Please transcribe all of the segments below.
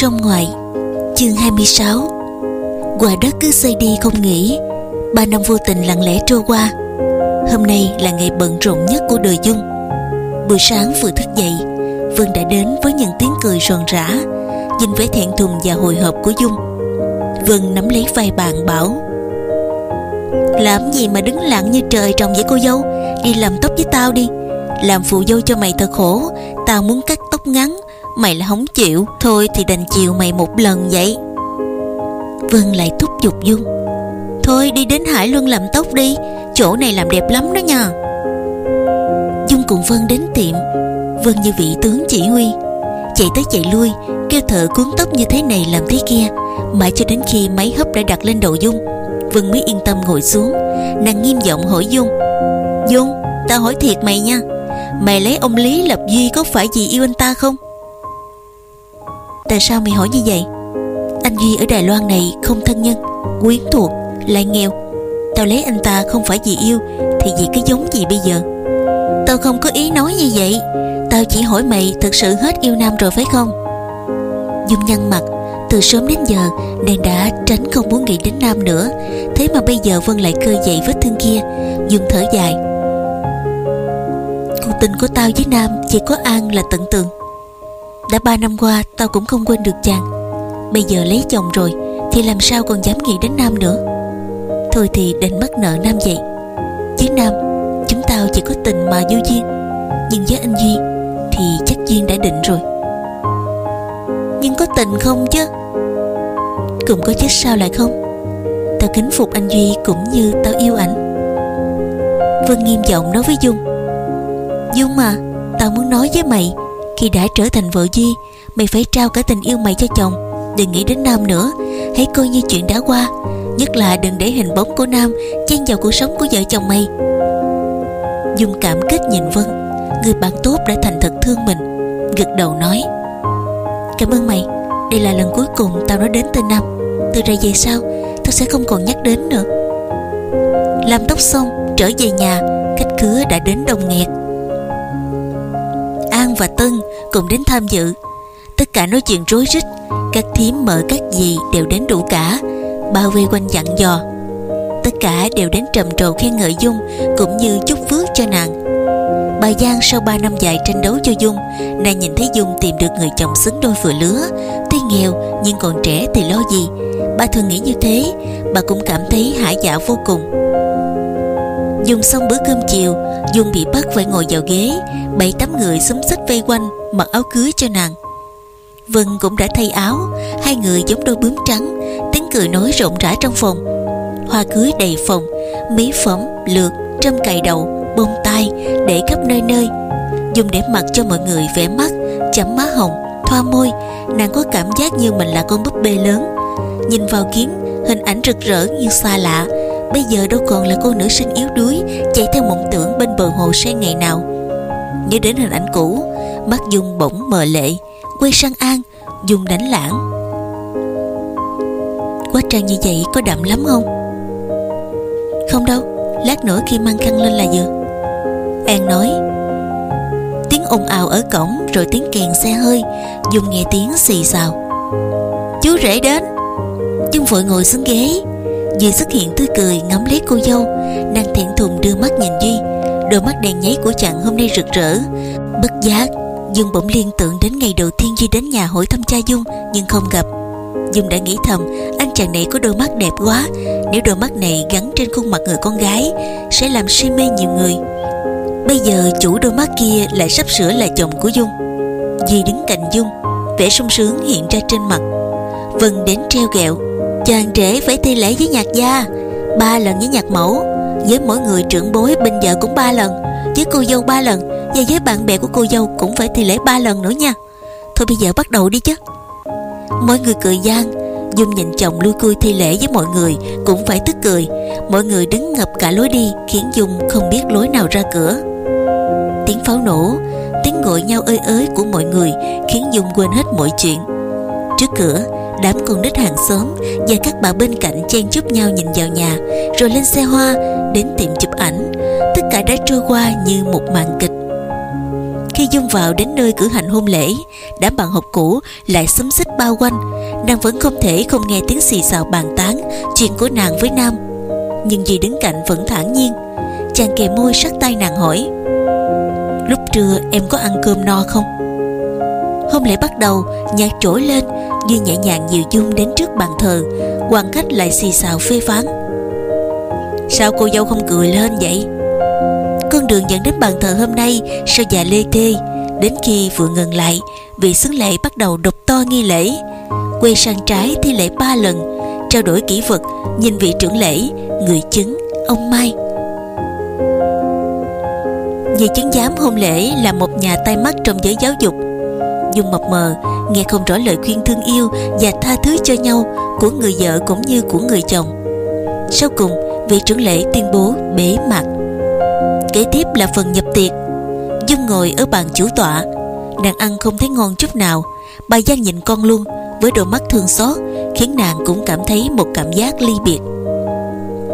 Sông ngoại Chương 26 Quả đất cứ xây đi không nghỉ. Ba năm vô tình lặng lẽ trôi qua. Hôm nay là ngày bận rộn nhất của đời Dung. Buổi sáng vừa thức dậy, Vân đã đến với những tiếng cười ròn rã, Nhìn vẻ thẹn thùng và hồi hộp của Dung. Vân nắm lấy vai bạn bảo, Làm gì mà đứng lặng như trời trồng với cô dâu? Đi làm tóc với tao đi. Làm phụ dâu cho mày thật khổ. Tao muốn cắt tóc ngắn. Mày là không chịu. Thôi thì đành chịu mày một lần vậy. Vân lại thúc giục Dung. Thôi đi đến Hải Luân làm tóc đi. Chỗ này làm đẹp lắm đó nha. Dung cùng Vân đến tiệm. Vân như vị tướng chỉ huy. Chạy tới chạy lui Kêu thợ cuốn tóc như thế này làm thế kia. Mãi cho đến khi máy hấp đã đặt lên đầu Dung Vân mới yên tâm ngồi xuống. Nàng nghiêm giọng hỏi Dung. Dung, ta hỏi thiệt mày nha. Mày lấy ông Lý Lập Duy có phải vì yêu anh ta không? Tại sao mày hỏi như vậy? Anh Duy ở Đài Loan này không thân nhân, Quyến thuộc, Lại nghèo. Tao lấy anh ta không phải vì yêu, Thì vì cái giống gì bây giờ? Tao không có ý nói như vậy. Tao chỉ hỏi mày thực sự hết yêu Nam rồi phải không? Dung nhăn mặt, Từ sớm đến giờ, Nàng đã tránh không muốn nghĩ đến Nam nữa. Thế mà bây giờ Vân lại cơ dậy vết thương kia. Dung thở dài. Cuộc tình của tao với Nam Chỉ có An là tận tường đã ba năm qua, tao cũng không quên được chàng. Bây giờ lấy chồng rồi, Thì làm sao còn dám nghĩ đến Nam nữa? Thôi thì định mắc nợ Nam vậy. Với Nam, Chúng tao chỉ có tình mà vô duyên. Nhưng với anh Duy, Thì chắc duyên đã định rồi. Nhưng có tình không chứ? Cũng có chứ sao lại không? Tao kính phục anh Duy cũng như tao yêu ảnh. Vân nghiêm giọng nói với Dung. Dung mà Tao muốn nói với mày khi đã trở thành vợ Duy Mày phải trao cả tình yêu mày cho chồng. Đừng nghĩ đến Nam nữa. Hãy coi như chuyện đã qua. Nhất là đừng để hình bóng của Nam Chen vào cuộc sống của vợ chồng mày. Dung cảm kích nhìn Vân. Người bạn tốt đã thành thật thương mình. Gật đầu nói, Cảm ơn mày. Đây là lần cuối cùng tao nói đến tên Nam. Từ ra về sau, Tao sẽ không còn nhắc đến nữa. Làm tóc xong, trở về nhà, Khách khứa đã đến đông nghẹt và Tân cùng đến tham dự. Tất cả nói chuyện rối rít, Các thím mở các gì đều đến đủ cả, Bao vây quanh dặn dò. Tất cả đều đến trầm trồ khen ngợi Dung Cũng như chúc phước cho nàng. Bà Giang sau 3 năm dài tranh đấu cho Dung, Nàng nhìn thấy Dung tìm được người chồng xứng đôi vừa lứa. Tuy nghèo nhưng còn trẻ thì lo gì? Bà thường nghĩ như thế, Bà cũng cảm thấy hả dạ vô cùng. Dùng xong bữa cơm chiều Dung bị bắt phải ngồi vào ghế. Bảy tám người xúm xích vây quanh Mặc áo cưới cho nàng. Vân cũng đã thay áo Hai người giống đôi bướm trắng Tiếng cười nói rộn rã trong phòng. Hoa cưới đầy phòng Mỹ phẩm, lược trâm cài đầu Bông tai để khắp nơi nơi. Dùng để mặc cho mọi người vẽ mắt Chấm má hồng, thoa môi. Nàng có cảm giác như mình là con búp bê lớn. Nhìn vào kiến Hình ảnh rực rỡ như xa lạ. Bây giờ đâu còn là cô nữ sinh yếu đuối, Chạy theo mộng tưởng bên bờ hồ sen ngày nào. Nhớ đến hình ảnh cũ, Mắt Dung bỗng mờ lệ, Quay sang An, Dung đánh lãng. Quá trang như vậy có đậm lắm không? Không đâu, Lát nữa khi mang khăn lên là vừa. An nói. Tiếng ồn ào ở cổng, Rồi tiếng kèn xe hơi, Dung nghe tiếng xì xào. Chú rể đến. Dung vội ngồi xuống ghế. Duy xuất hiện tươi cười, ngắm lấy cô dâu, Nàng thẹn thùng đưa mắt nhìn Duy. Đôi mắt đèn nháy của chàng hôm nay rực rỡ. Bất giác, Dung bỗng liên tưởng đến ngày đầu tiên Duy đến nhà hỏi thăm cha Dung, Nhưng không gặp. Dung đã nghĩ thầm, Anh chàng này có đôi mắt đẹp quá. Nếu đôi mắt này gắn trên khuôn mặt người con gái, Sẽ làm si mê nhiều người. Bây giờ chủ đôi mắt kia lại sắp sửa là chồng của Dung. Duy đứng cạnh Dung, Vẻ sung sướng hiện ra trên mặt. Vân đến treo gẹo. Chàng trẻ phải thi lễ với nhạc gia. Ba lần với nhạc mẫu. Với mỗi người trưởng bối, bên vợ cũng ba lần. Với cô dâu ba lần. Và với bạn bè của cô dâu cũng phải thi lễ ba lần nữa nha. Thôi bây giờ bắt đầu đi chứ. Mọi người cười gian Dung nhìn chồng lui cui thi lễ với mọi người Cũng phải tức cười. Mọi người đứng ngập cả lối đi Khiến Dung không biết lối nào ra cửa. Tiếng pháo nổ, Tiếng gọi nhau ơi ới của mọi người Khiến Dung quên hết mọi chuyện. Trước cửa đám con nít hàng xóm và các bà bên cạnh chen chúc nhau nhìn vào nhà, rồi lên xe hoa đến tiệm chụp ảnh. Tất cả đã trôi qua như một màn kịch. Khi Dung vào đến nơi cử hành hôn lễ, Đám bạn học cũ lại xúm xích bao quanh. Nàng vẫn không thể không nghe tiếng xì xào bàn tán, Chuyện của nàng với Nam. Nhưng dì đứng cạnh vẫn thản nhiên. Chàng kề môi sát tay nàng hỏi, Lúc trưa em có ăn cơm no không? Hôm lễ bắt đầu Nhạc trỗi lên Duy nhẹ nhàng dịu dung đến trước bàn thờ. Hoàng khách lại xì xào phê phán. Sao cô dâu không cười lên vậy? Con đường dẫn đến bàn thờ hôm nay Sao già lê thê, Đến khi vừa ngừng lại Vị xứng lệ bắt đầu đọc to nghi lễ. Quay sang trái thi lễ ba lần Trao đổi kỹ vật Nhìn vị trưởng lễ Người chứng Ông Mai. Vị chứng giám hôn lễ là một nhà tay mắt trong giới giáo dục. Dung mập mờ, Nghe không rõ lời khuyên thương yêu Và tha thứ cho nhau Của người vợ cũng như của người chồng. Sau cùng, vị trưởng lễ tuyên bố bế mạc. Kế tiếp là phần nhập tiệc. Dung ngồi ở bàn chủ tọa. Nàng ăn không thấy ngon chút nào. Bà Giang nhìn con luôn, Với đôi mắt thương xót, Khiến nàng cũng cảm thấy một cảm giác ly biệt.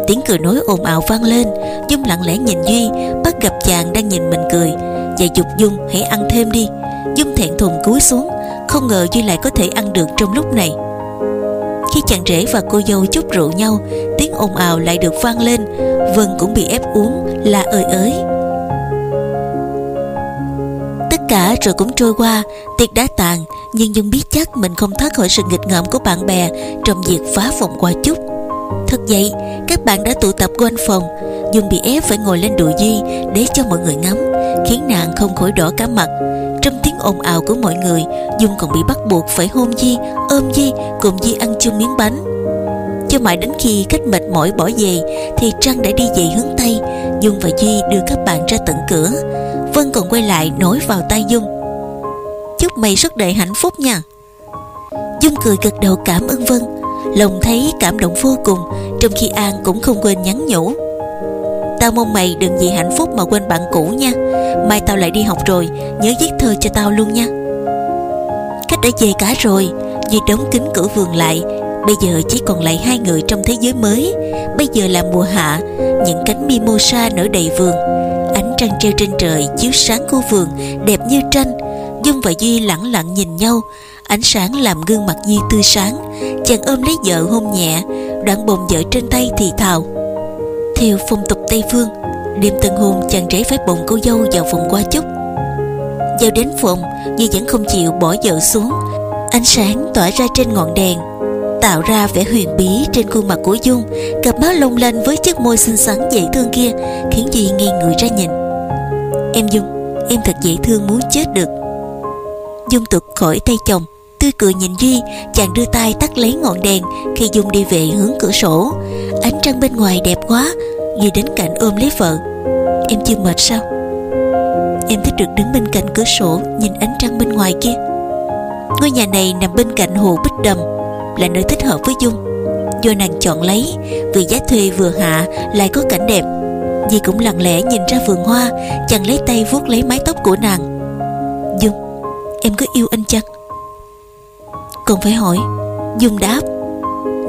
Tiếng cười nói ồn ào vang lên, Dung lặng lẽ nhìn Duy, Bắt gặp chàng đang nhìn mình cười. Và dục Dung, hãy ăn thêm đi. Dung thẹn thùng cúi xuống, Không ngờ Duy lại có thể ăn được trong lúc này. Khi chàng rể và cô dâu chúc rượu nhau, Tiếng ồn ào lại được vang lên, Vân cũng bị ép uống là ơi ới. Tất cả rồi cũng trôi qua, Tiệc đã tàn, Nhưng Dung biết chắc mình không thoát khỏi sự nghịch ngợm của bạn bè Trong việc phá phòng qua chúc. Thật vậy, Các bạn đã tụ tập quanh phòng, Dung bị ép phải ngồi lên đùi Duy, Để cho mọi người ngắm, Khiến nàng không khỏi đỏ cả mặt ồn ào của mọi người, Dung còn bị bắt buộc phải hôn Di, Ôm Di, Cùng Di ăn chung miếng bánh. Cho mãi đến khi khách mệt mỏi bỏ về, Thì Trăng đã đi về hướng Tây. Dung và Duy đưa các bạn ra tận cửa. Vân còn quay lại nói vào tay Dung. Chúc mày suốt đời hạnh phúc nha. Dung cười gật đầu cảm ơn Vân. Lòng thấy cảm động vô cùng, Trong khi An cũng không quên nhắn nhủ. Tao mong mày đừng vì hạnh phúc mà quên bạn cũ nha. Mai tao lại đi học rồi, Nhớ viết thơ cho tao luôn nha. Khách đã về cả rồi Duy đóng kín cửa vườn lại, Bây giờ chỉ còn lại hai người trong thế giới mới. Bây giờ là mùa hạ, Những cánh mimosa nở đầy vườn. Ánh trăng treo trên trời chiếu sáng khu vườn, Đẹp như tranh. Dung và Duy lặng lặng nhìn nhau, Ánh sáng làm gương mặt Duy tươi sáng. Chàng ôm lấy vợ hôn nhẹ Đoạn bồng vợ trên tay thì thào. Theo phong tục Tây Phương Đêm tân hôn chàng rể phải bồng cô dâu vào phòng qua chúc Giao đến phòng Duy vẫn không chịu bỏ vợ xuống. Ánh sáng tỏa ra trên ngọn đèn, tạo ra vẻ huyền bí trên khuôn mặt của Dung. Cặp má lông lanh với chiếc môi xinh xắn dễ thương kia khiến Duy nghiêng người ra nhìn. Em Dung, em thật dễ thương muốn chết được. Dung tuột khỏi tay chồng, tươi cười nhìn Duy chàng đưa tay tắt lấy ngọn đèn khi Dung đi về hướng cửa sổ ánh trăng bên ngoài đẹp quá Duy đến cạnh ôm lấy vợ. Em chưa mệt sao? Em thích được đứng bên cạnh cửa sổ, nhìn ánh trăng bên ngoài kia. Ngôi nhà này nằm bên cạnh hồ bích đầm, là nơi thích hợp với Dung. Do nàng chọn lấy, vì giá thuê vừa hạ, lại có cảnh đẹp. Dì cũng lặng lẽ nhìn ra vườn hoa, chàng lấy tay vuốt lấy mái tóc của nàng. Dung, em có yêu anh chăng? Còn phải hỏi. Dung đáp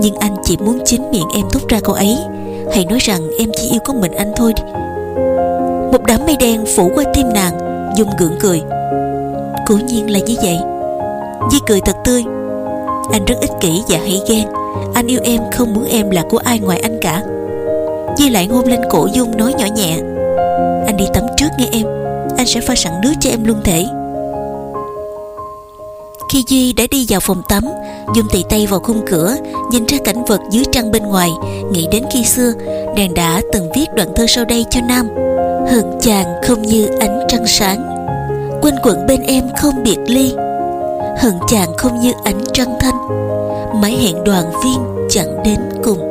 nhưng anh chỉ muốn chính miệng em thốt ra câu ấy. Hãy nói rằng em chỉ yêu có mình anh thôi. Đi Một đám mây đen phủ qua tim nàng Dung gượng cười. Cố nhiên là như vậy. Di cười thật tươi. Anh rất ích kỷ và hay ghen. Anh yêu em không muốn em là của ai ngoài anh cả. Di lại hôn lên cổ Dung nói nhỏ nhẹ. Anh đi tắm trước nghe em. Anh sẽ pha sẵn nước cho em luôn thể. Khi Duy đã đi vào phòng tắm. Dung tì tay vào khung cửa, Nhìn ra cảnh vật dưới trăng bên ngoài. Nghĩ đến khi xưa, Nàng đã từng viết đoạn thơ sau đây cho Nam. Hận chàng không như ánh trăng sáng. Quanh quẩn bên em không biệt ly. Hận chàng không như ánh trăng thanh. Mãi hẹn đoàn viên chẳng đến cùng.